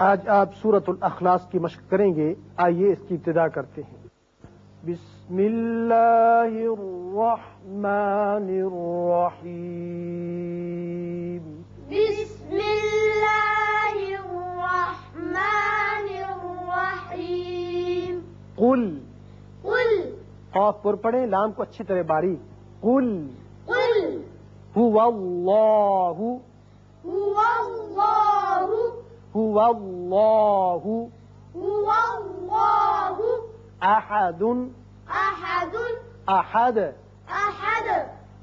آج آپ سورت الاخلاص کی مشق کریں گے۔ آئیے اس کی ابتدا کرتے ہیں۔ بسم اللہ الرحمن الرحیم۔ بسم اللہ الرحمن الرحیم۔ قل۔ قل۔ خوف پر پڑھیں لام کو اچھی طرح باریک۔ قل۔ قل۔ هو اللہ۔ هو اللہ۔ هو اللہ هو اللہ احد احد احد احد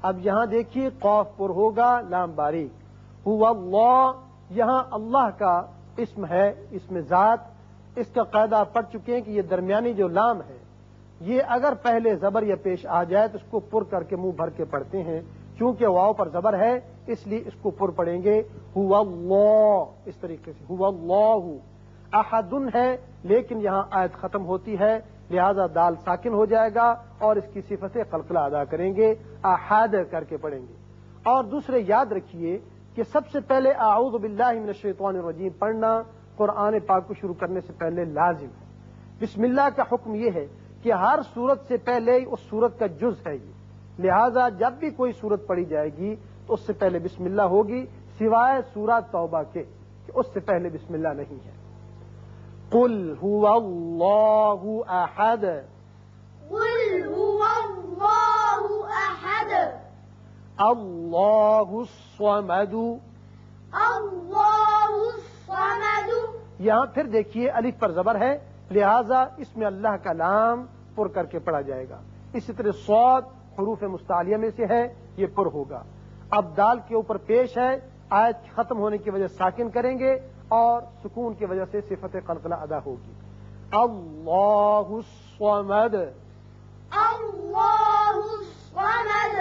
اب یہاں دیکھیے قوف پر ہوگا لام باریک ہوا اللہ یہاں اللہ کا اسم ہے اسم ذات۔ اس کا قاعدہ پڑھ چکے ہیں کہ یہ درمیانی جو لام ہے یہ اگر پہلے زبر یا پیش آ جائے تو اس کو پر کر کے منہ بھر کے پڑھتے ہیں۔ چونکہ واؤ پر زبر ہے اس لیے اس کو پر پڑھیں گے، ہوا اللہ، اس طریقے سے، ہوا اللہ. احدن ہے، لیکن یہاں آیت ختم ہوتی ہے، لہذا دال ساکن ہو جائے گا اور اس کی صفت قلقلہ ادا کریں گے احد کر کے پڑھیں گے. اور دوسرے یاد رکھیے کہ سب سے پہلے اعوذ باللہ من الشیطان الرجیم پڑھنا قرآن پاک کو شروع کرنے سے پہلے لازم ہے. بسم اللہ کا حکم یہ ہے کہ ہر صورت سے پہلے اس صورت کا جز ہے یہ. لہذا جب بھی کوئی صورت پڑھی جائے گی تو اس سے پہلے بسم اللہ ہوگی سوائے سورہ توبہ کے کہ اس سے پہلے بسم اللہ نہیں ہے۔ قل هو اللہ احد قل هو اللہ احد اللہ الصمد۔ اللہ الصمد۔ یہاں پھر دیکھیے الف پر زبر ہے لہذا اس میں اللہ کا نام پر کر کے پڑھا جائے گا۔ اسی طرح سعود حروف مستعلیہ میں سے ہے یہ پر ہوگا۔ اب دال کے اوپر پیش ہے آیت ختم ہونے کی وجہ ساکن کریں گے اور سکون کی وجہ سے صفت قلقلہ ادا ہوگی۔ اللہ الصمد۔ اللہ الصمد۔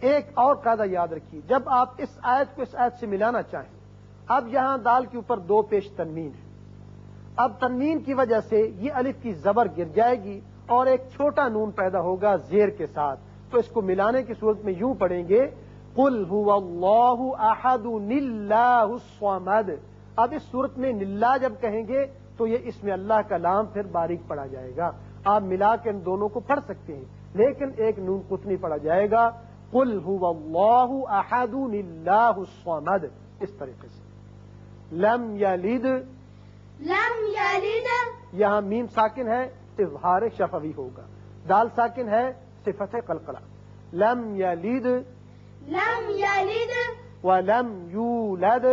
ایک اور قاعدہ یاد رکھیے جب آپ اس آیت کو اس آیت سے ملانا چاہیں اب یہاں دال کے اوپر دو پیش تنمین ہے اب تنمین کی وجہ سے یہ الف کی زبر گر جائے گی اور ایک چھوٹا نون پیدا ہوگا زیر کے ساتھ۔ تو اس کو ملانے کی صورت میں یوں پڑھیں گے قل هو اللہ احد نلہ الصمد۔ اب اس صورت میں نلہ جب کہیں گے تو یہ اس میں اللہ کا لام پھر باریک پڑا جائے گا۔ آپ ملا کے ان دونوں کو پڑھ سکتے ہیں لیکن ایک نون قطنی پڑا جائے گا۔ قل هو اللہ احد نلہ الصمد۔ اس طریقے سے۔ لم یلد لم یلد یہاں میم ساکن ہے اظہار شفوی ہوگا۔ دال ساکن ہے صفت قلقلہ لم یلد لم یلد ولم یولد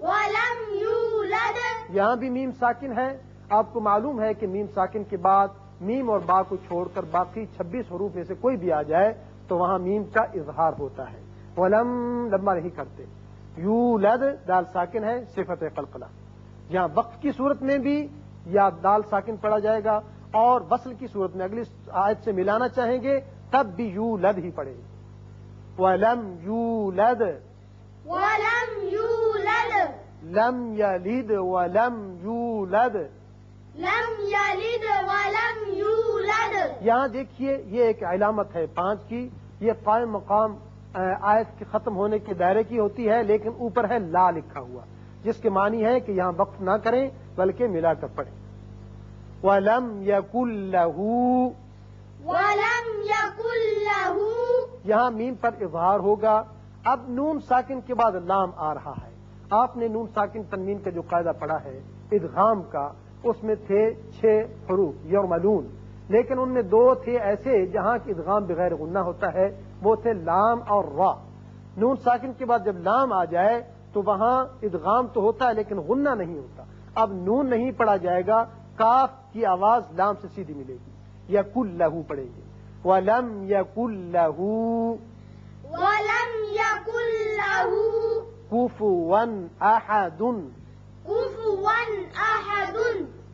ولم یولد یہاں بھی میم ساکن ہے. آپ کو معلوم ہے کہ میم ساکن کے بعد میم اور با کو چھوڑ کر باقی چھبیس حروف میں سے کوئی بھی آ جائے تو وہاں میم کا اظہار ہوتا ہے. ولم لمبا نہیں کرتے. یولد دال ساکن ہے صفت قلقلہ. یہاں وقت کی صورت میں بھی یا دال ساکن پڑا جائے گا اور وصل کی صورت میں اگلی آیت سے ملانا چاہیں گے تب بھی یو لد ہی پڑے گی ولم یو لد ولم یولد. لم یلد ولم یو لد لم یلد ولم یولد. یہاں دیکھیے یہ ایک علامت ہے پانچ کی. یہ قائم مقام آیت کے ختم ہونے کے دائرے کی ہوتی ہے لیکن اوپر ہے لا لکھا ہوا جس کے معنی ہے کہ یہاں وقف نہ کریں بلکہ ملا کر پڑھیں۔ ولم یکل لہو. ولم له یہاں میم پر اظہار ہوگا، اب نون ساکن کے بعد لام آ رہا ہے۔ آپ نے نون ساکن تنوین کا جو قاعدہ پڑھا ہے، ادغام کا، اس میں تھے چھ حروف یرملون لیکن ان میں دو تھے ایسے جہاں کی ادغام بغیر غنہ ہوتا ہے، وہ تھے لام اور را۔ نون ساکن کے بعد جب لام آ جائے، تو وہاں ادغام تو ہوتا ہے، لیکن غنہ نہیں ہوتا۔ اب نون نہیں پڑا جائے گا، کاف کی آواز لام سے سیدھی ملے گی، یا کل لہو پڑے گی ولم کل لہو ولم یکن له کفون احد کفوا احد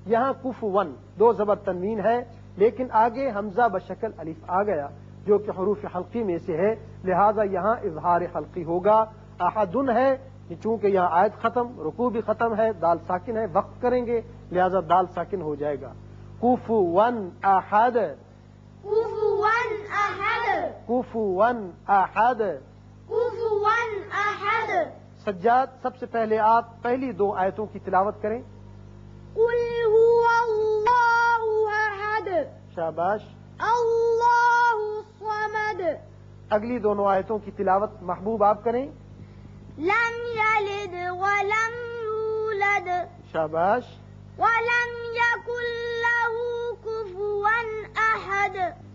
یہاں کفون دو زبر تنوین ہے لیکن آگے حمزہ بشکل الف آ گیا جو کہ حروف حلقی میں سے ہے لہذا یہاں اظہار حلقی ہوگا۔ احدن ہے چونکہ یہاں آیت ختم رکوع بھی ختم ہے دال ساکن ہے وقت کریں گے لہذا دال ساکن ہو جائے گا۔ احد کفوا احد کفون احد کفوا احد سجاد سب سے پہلے آپ پہلی دو آیتوں کی تلاوت کریں۔ قل هو الله أحد. شاباش. الله الصمد. اگلی دونوں آیتوں کی تلاوت محبوب آپ کریں۔ لم يلد ولم يولد. شاباش. ولم يكن له كفوا أحد.